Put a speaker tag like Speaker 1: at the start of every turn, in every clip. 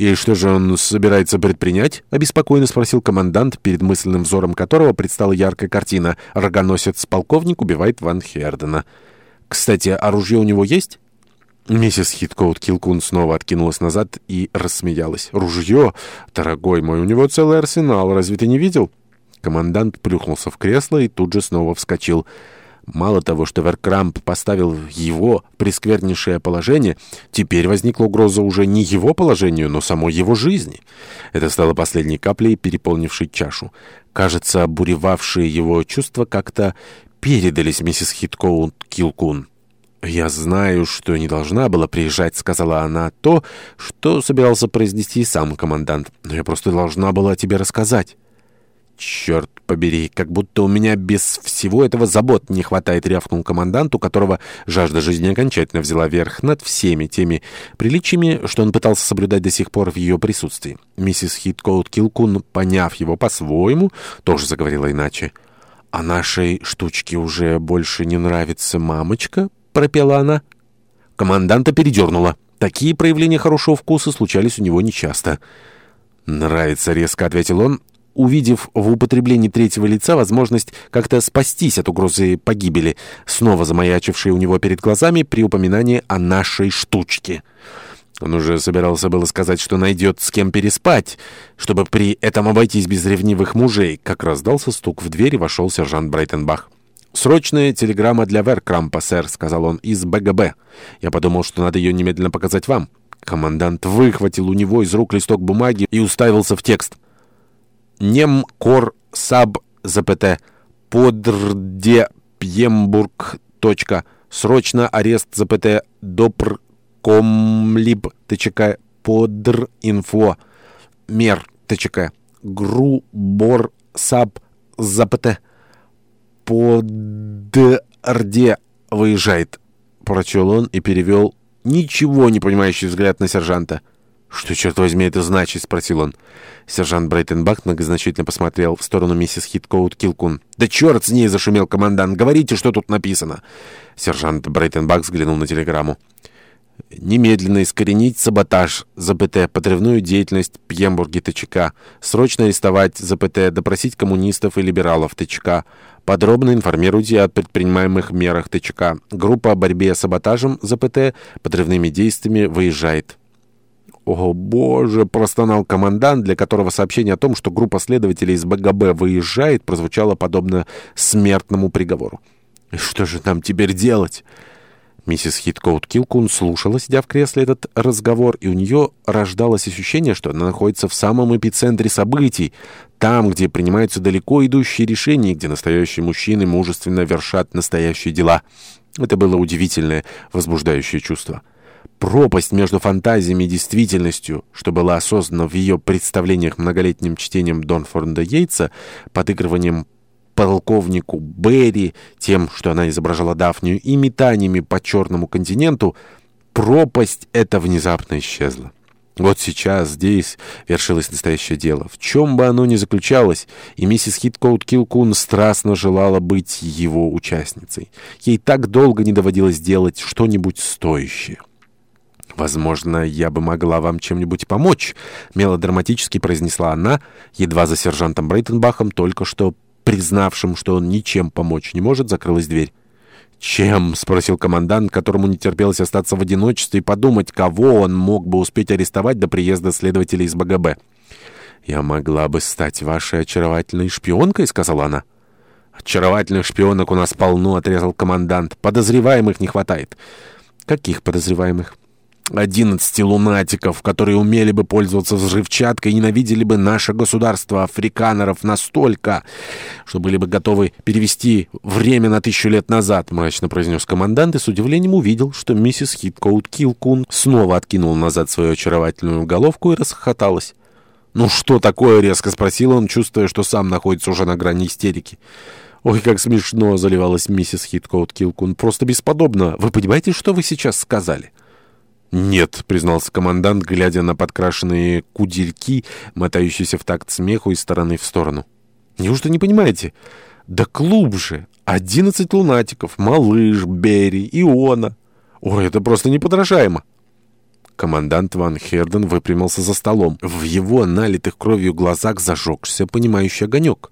Speaker 1: «И что же он собирается предпринять?» — обеспокоенно спросил командант, перед мысленным взором которого предстала яркая картина. «Рогоносец-полковник убивает Ван Хердена». «Кстати, а оружие у него есть?» Миссис Хиткоут Килкун снова откинулась назад и рассмеялась. «Ружье? Дорогой мой, у него целый арсенал, разве ты не видел?» Командант плюхнулся в кресло и тут же снова вскочил. Мало того, что Веркрамп поставил его в пресквернейшее положение, теперь возникла угроза уже не его положению, но самой его жизни. Это стало последней каплей, переполнившей чашу. Кажется, обуревавшие его чувства как-то передались миссис Хиткоун Килкун. «Я знаю, что не должна была приезжать», — сказала она то, что собирался произнести сам командант. «Но я просто должна была тебе рассказать». «Черт побери, как будто у меня без всего этого забот не хватает», — рявкнул командант, у которого жажда жизни окончательно взяла верх над всеми теми приличиями, что он пытался соблюдать до сих пор в ее присутствии. Миссис Хиткоут Килкун, поняв его по-своему, тоже заговорила иначе. «А нашей штучке уже больше не нравится мамочка?» — пропела она. Команданта передернула. Такие проявления хорошего вкуса случались у него нечасто. «Нравится резко», — ответил он, увидев в употреблении третьего лица возможность как-то спастись от угрозы погибели, снова замаячившей у него перед глазами при упоминании о нашей штучке. Он уже собирался было сказать, что найдет с кем переспать, чтобы при этом обойтись без ревнивых мужей, как раздался стук в дверь и вошел сержант Брайтенбах. «Срочная телеграмма для Веркрампа, сэр», — сказал он, — «из БГБ. Я подумал, что надо ее немедленно показать вам». Командант выхватил у него из рук листок бумаги и уставился в текст немкорсаб, Подрде подрдепьембург, точка, срочно арест, запятая, допркомлиб, ТЧК, подринфо, мер, ТЧК, груборсаб, запятая, подрде выезжает, прочел он и перевел ничего не понимающий взгляд на сержанта. «Что, черт возьми, это значит?» — спросил он. Сержант Брейтенбак многозначительно посмотрел в сторону миссис Хиткоут Килкун. «Да черт с ней!» — зашумел командант. «Говорите, что тут написано!» Сержант Брейтенбак взглянул на телеграмму. «Немедленно искоренить саботаж ЗПТ, подрывную деятельность Пьембурге ТЧК, срочно арестовать ЗПТ, допросить коммунистов и либералов ТЧК, подробно информируйте о предпринимаемых мерах ТЧК. Группа о борьбе с саботажем ЗПТ подрывными действиями выезжает». «О, боже!» — простонал командант, для которого сообщение о том, что группа следователей из БГБ выезжает, прозвучало подобно смертному приговору. «Что же нам теперь делать?» Миссис Хиткоут Килкун слушала, сидя в кресле, этот разговор, и у нее рождалось ощущение, что она находится в самом эпицентре событий, там, где принимаются далеко идущие решения, где настоящие мужчины мужественно вершат настоящие дела. Это было удивительное, возбуждающее чувство пропасть между фантазиями и действительностью, что была осознана в ее представлениях многолетним чтением Дон Форнда Йейтса, подыгрыванием полковнику Берри, тем, что она изображала Дафнию, и метаниями по Черному континенту, пропасть эта внезапно исчезла. Вот сейчас здесь вершилось настоящее дело. В чем бы оно ни заключалось, и миссис Хиткоут Килкун страстно желала быть его участницей. Ей так долго не доводилось делать что-нибудь стоящее. «Возможно, я бы могла вам чем-нибудь помочь», — мелодраматически произнесла она, едва за сержантом Брейтенбахом, только что признавшим, что он ничем помочь не может, закрылась дверь. «Чем?» — спросил командант, которому не терпелось остаться в одиночестве и подумать, кого он мог бы успеть арестовать до приезда следователей из БГБ. «Я могла бы стать вашей очаровательной шпионкой», — сказала она. «Очаровательных шпионок у нас полно», — отрезал командант. «Подозреваемых не хватает». «Каких подозреваемых?» 11 лунатиков, которые умели бы пользоваться взрывчаткой и ненавидели бы наше государство африканеров настолько, что были бы готовы перевести время на тысячу лет назад, мрачно произнес командант и с удивлением увидел, что миссис Хиткоут Килкун снова откинула назад свою очаровательную головку и расхохоталась. «Ну что такое?» — резко спросил он, чувствуя, что сам находится уже на грани истерики. «Ой, как смешно!» — заливалась миссис Хиткоут Килкун. «Просто бесподобно! Вы понимаете, что вы сейчас сказали?» «Нет», — признался командант, глядя на подкрашенные кудельки, мотающиеся в такт смеху из стороны в сторону. «Неужто не понимаете? Да клуб же! Одиннадцать лунатиков, Малыш, Берри, Иона! Ой, это просто неподражаемо!» Командант Ван Херден выпрямился за столом. В его налитых кровью глазах зажегся понимающий огонек.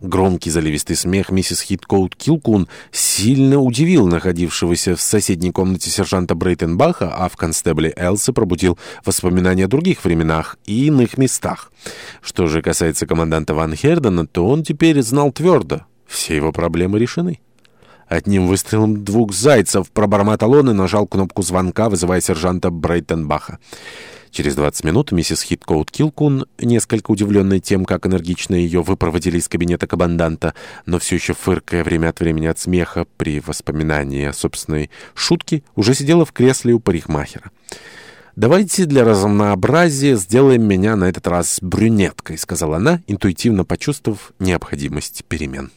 Speaker 1: Громкий заливистый смех миссис Хиткоут Килкун сильно удивил находившегося в соседней комнате сержанта Брейтенбаха, а в констебле Элсы пробудил воспоминания о других временах и иных местах. Что же касается команданта Ван Хердена, то он теперь знал твердо, все его проблемы решены. Одним выстрелом двух зайцев пробормотал он и нажал кнопку звонка, вызывая сержанта Брейтенбаха. Через 20 минут миссис Хиткоут Килкун, несколько удивленная тем, как энергично ее выпроводили из кабинета команданта, но все еще фыркая время от времени от смеха при воспоминании о собственной шутке, уже сидела в кресле у парикмахера. «Давайте для разнообразия сделаем меня на этот раз брюнеткой», — сказала она, интуитивно почувствовав необходимость перемен.